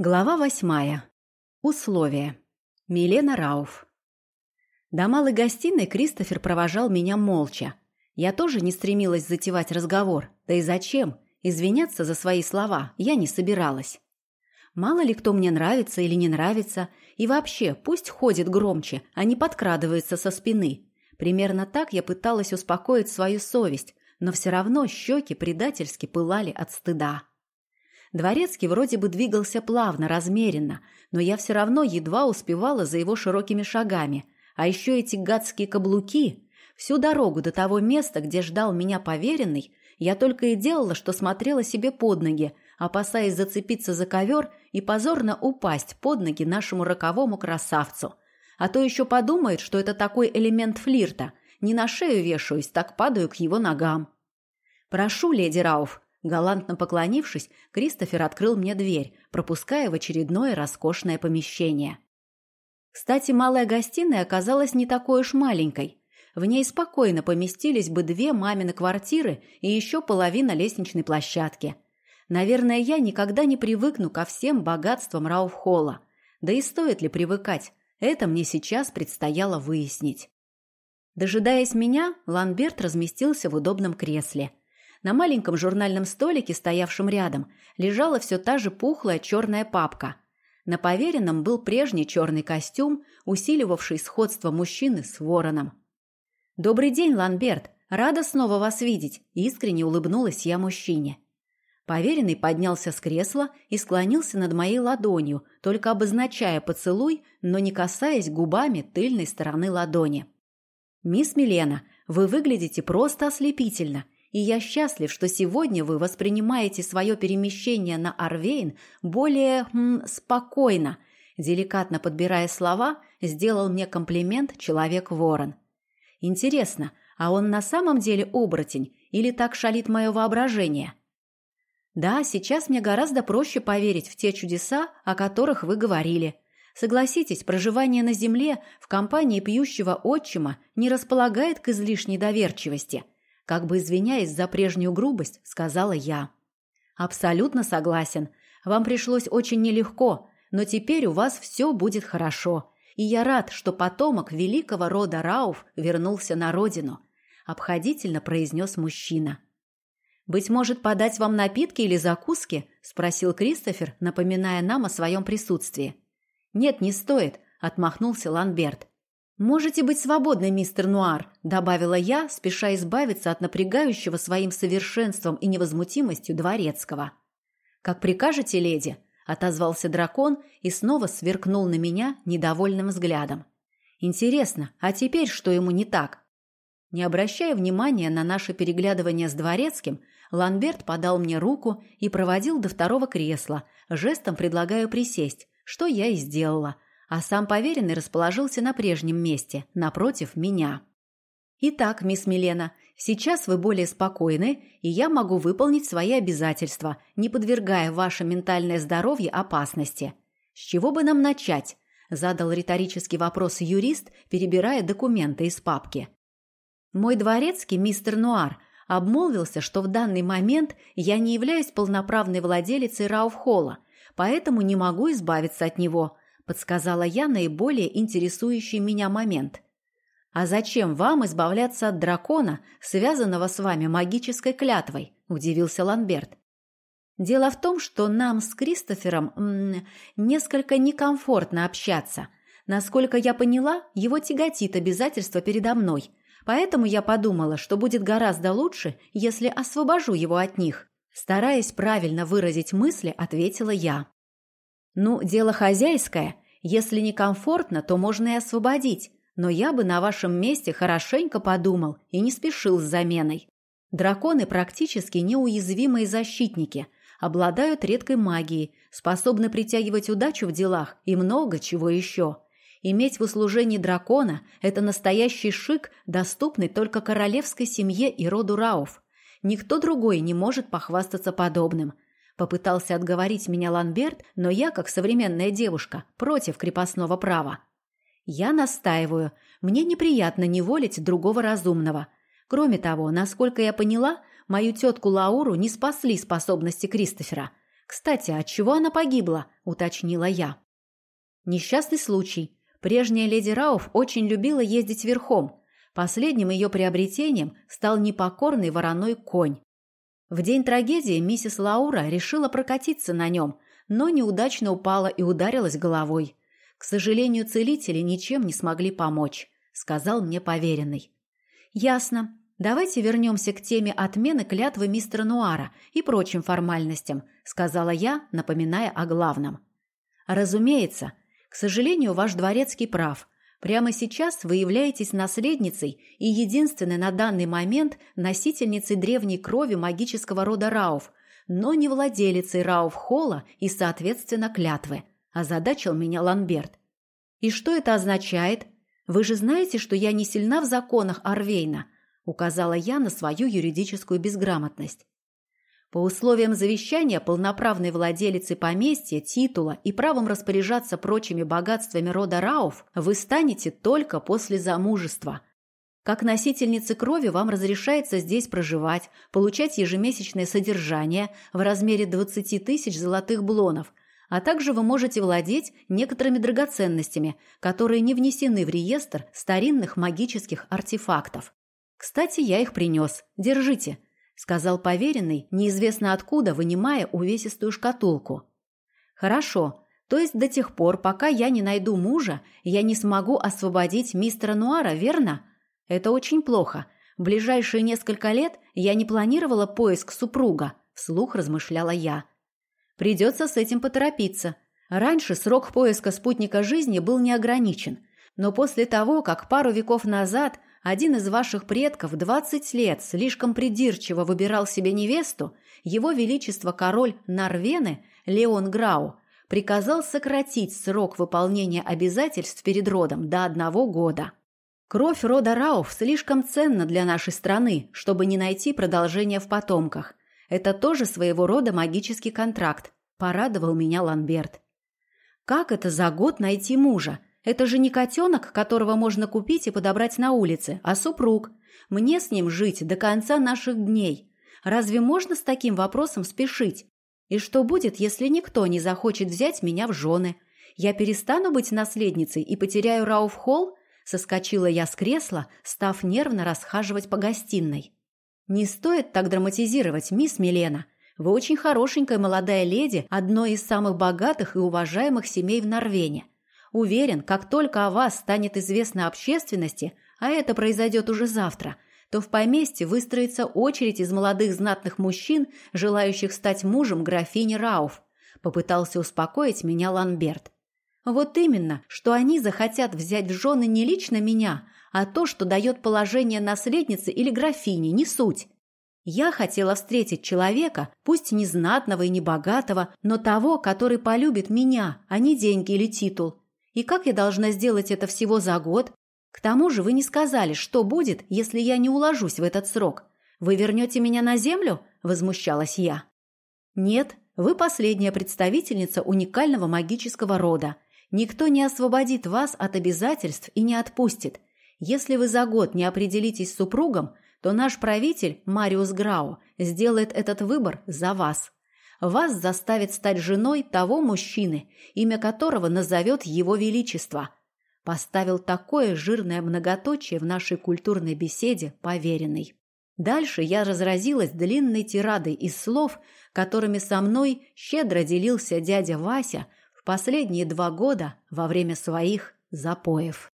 Глава восьмая. Условия. Милена Рауф. До малой гостиной Кристофер провожал меня молча. Я тоже не стремилась затевать разговор. Да и зачем? Извиняться за свои слова я не собиралась. Мало ли кто мне нравится или не нравится. И вообще, пусть ходит громче, а не подкрадывается со спины. Примерно так я пыталась успокоить свою совесть, но все равно щеки предательски пылали от стыда. Дворецкий вроде бы двигался плавно, размеренно, но я все равно едва успевала за его широкими шагами. А еще эти гадские каблуки. Всю дорогу до того места, где ждал меня поверенный, я только и делала, что смотрела себе под ноги, опасаясь зацепиться за ковер и позорно упасть под ноги нашему роковому красавцу. А то еще подумает, что это такой элемент флирта. Не на шею вешаюсь, так падаю к его ногам. «Прошу, леди Рауф», Галантно поклонившись, Кристофер открыл мне дверь, пропуская в очередное роскошное помещение. Кстати, малая гостиная оказалась не такой уж маленькой. В ней спокойно поместились бы две мамины квартиры и еще половина лестничной площадки. Наверное, я никогда не привыкну ко всем богатствам Рауфхолла. Да и стоит ли привыкать? Это мне сейчас предстояло выяснить. Дожидаясь меня, Ланберт разместился в удобном кресле – на маленьком журнальном столике, стоявшем рядом, лежала все та же пухлая черная папка. На поверенном был прежний черный костюм, усиливавший сходство мужчины с вороном. «Добрый день, Ланберт! Рада снова вас видеть!» – искренне улыбнулась я мужчине. Поверенный поднялся с кресла и склонился над моей ладонью, только обозначая поцелуй, но не касаясь губами тыльной стороны ладони. «Мисс Милена, вы выглядите просто ослепительно и я счастлив, что сегодня вы воспринимаете свое перемещение на Арвейн более м, спокойно. Деликатно подбирая слова, сделал мне комплимент человек-ворон. Интересно, а он на самом деле оборотень или так шалит мое воображение? Да, сейчас мне гораздо проще поверить в те чудеса, о которых вы говорили. Согласитесь, проживание на земле в компании пьющего отчима не располагает к излишней доверчивости – как бы извиняясь за прежнюю грубость, сказала я. «Абсолютно согласен. Вам пришлось очень нелегко, но теперь у вас все будет хорошо. И я рад, что потомок великого рода Рауф вернулся на родину», — обходительно произнес мужчина. «Быть может, подать вам напитки или закуски?» — спросил Кристофер, напоминая нам о своем присутствии. «Нет, не стоит», — отмахнулся Ланберт. «Можете быть свободны, мистер Нуар», – добавила я, спеша избавиться от напрягающего своим совершенством и невозмутимостью дворецкого. «Как прикажете, леди», – отозвался дракон и снова сверкнул на меня недовольным взглядом. «Интересно, а теперь что ему не так?» Не обращая внимания на наше переглядывание с дворецким, Ланберт подал мне руку и проводил до второго кресла, жестом предлагая присесть, что я и сделала – а сам поверенный расположился на прежнем месте, напротив меня. «Итак, мисс Милена, сейчас вы более спокойны, и я могу выполнить свои обязательства, не подвергая ваше ментальное здоровье опасности. С чего бы нам начать?» – задал риторический вопрос юрист, перебирая документы из папки. «Мой дворецкий, мистер Нуар, обмолвился, что в данный момент я не являюсь полноправной владелицей Рауфхолла, поэтому не могу избавиться от него», подсказала я наиболее интересующий меня момент. «А зачем вам избавляться от дракона, связанного с вами магической клятвой?» – удивился Ланберт. «Дело в том, что нам с Кристофером м -м, несколько некомфортно общаться. Насколько я поняла, его тяготит обязательство передо мной, поэтому я подумала, что будет гораздо лучше, если освобожу его от них». Стараясь правильно выразить мысли, ответила я. «Ну, дело хозяйское. Если некомфортно, то можно и освободить. Но я бы на вашем месте хорошенько подумал и не спешил с заменой. Драконы практически неуязвимые защитники, обладают редкой магией, способны притягивать удачу в делах и много чего еще. Иметь в услужении дракона – это настоящий шик, доступный только королевской семье и роду Рауф. Никто другой не может похвастаться подобным – Попытался отговорить меня Ланберт, но я, как современная девушка, против крепостного права. Я настаиваю. Мне неприятно неволить другого разумного. Кроме того, насколько я поняла, мою тетку Лауру не спасли способности Кристофера. Кстати, от чего она погибла? уточнила я. Несчастный случай. Прежняя леди Рауф очень любила ездить верхом. Последним ее приобретением стал непокорный вороной конь. В день трагедии миссис Лаура решила прокатиться на нем, но неудачно упала и ударилась головой. К сожалению, целители ничем не смогли помочь, сказал мне поверенный. Ясно. Давайте вернемся к теме отмены клятвы мистера Нуара и прочим формальностям, сказала я, напоминая о главном. Разумеется, к сожалению, ваш дворецкий прав. Прямо сейчас вы являетесь наследницей и единственной на данный момент носительницей древней крови магического рода Рауф, но не владелицей Рауф-Холла и, соответственно, клятвы. Озадачил меня Ланберт. «И что это означает? Вы же знаете, что я не сильна в законах Арвейна», указала я на свою юридическую безграмотность. По условиям завещания полноправной владелицей поместья, титула и правом распоряжаться прочими богатствами рода Рауф вы станете только после замужества. Как носительнице крови вам разрешается здесь проживать, получать ежемесячное содержание в размере 20 тысяч золотых блонов, а также вы можете владеть некоторыми драгоценностями, которые не внесены в реестр старинных магических артефактов. Кстати, я их принес. Держите – сказал поверенный, неизвестно откуда, вынимая увесистую шкатулку. Хорошо, то есть до тех пор, пока я не найду мужа, я не смогу освободить мистера Нуара, верно? Это очень плохо. В ближайшие несколько лет я не планировала поиск супруга, вслух размышляла я. Придется с этим поторопиться. Раньше срок поиска спутника жизни был неограничен, но после того, как пару веков назад один из ваших предков двадцать лет слишком придирчиво выбирал себе невесту, его величество король Норвены Леон Грау приказал сократить срок выполнения обязательств перед родом до одного года. Кровь рода Рауф слишком ценна для нашей страны, чтобы не найти продолжения в потомках. Это тоже своего рода магический контракт, порадовал меня Ланберт. Как это за год найти мужа? Это же не котенок, которого можно купить и подобрать на улице, а супруг. Мне с ним жить до конца наших дней. Разве можно с таким вопросом спешить? И что будет, если никто не захочет взять меня в жены? Я перестану быть наследницей и потеряю Рауф-Холл? Соскочила я с кресла, став нервно расхаживать по гостиной. Не стоит так драматизировать, мисс Милена. Вы очень хорошенькая молодая леди одной из самых богатых и уважаемых семей в Норвене. Уверен, как только о вас станет известно общественности, а это произойдет уже завтра, то в поместье выстроится очередь из молодых знатных мужчин, желающих стать мужем графини Рауф. Попытался успокоить меня Ланберт. Вот именно, что они захотят взять в жены не лично меня, а то, что дает положение наследницы или графини, не суть. Я хотела встретить человека, пусть не знатного и не богатого, но того, который полюбит меня, а не деньги или титул. И как я должна сделать это всего за год? К тому же вы не сказали, что будет, если я не уложусь в этот срок. Вы вернете меня на землю?» – возмущалась я. «Нет, вы последняя представительница уникального магического рода. Никто не освободит вас от обязательств и не отпустит. Если вы за год не определитесь с супругом, то наш правитель, Мариус Грау, сделает этот выбор за вас вас заставит стать женой того мужчины, имя которого назовет его величество. Поставил такое жирное многоточие в нашей культурной беседе поверенный. Дальше я разразилась длинной тирадой из слов, которыми со мной щедро делился дядя Вася последние два года во время своих запоев.